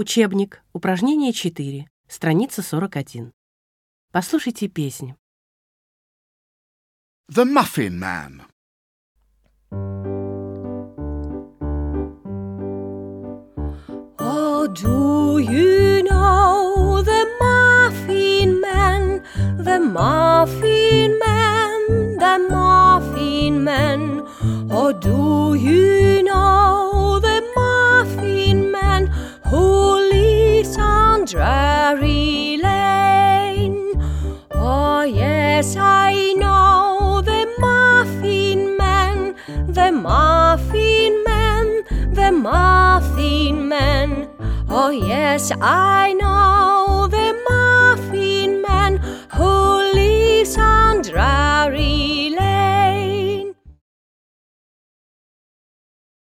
Учебник, упражнение 4, страница 41. Послушайте песню. The Muffin Man. Oh, do you know the Muffin Man? The Muffin Man, the Muffin Man. Oh, do you yes, I know. The Muffin Man, the Muffin Man, the Muffin Man. Oh, yes, I know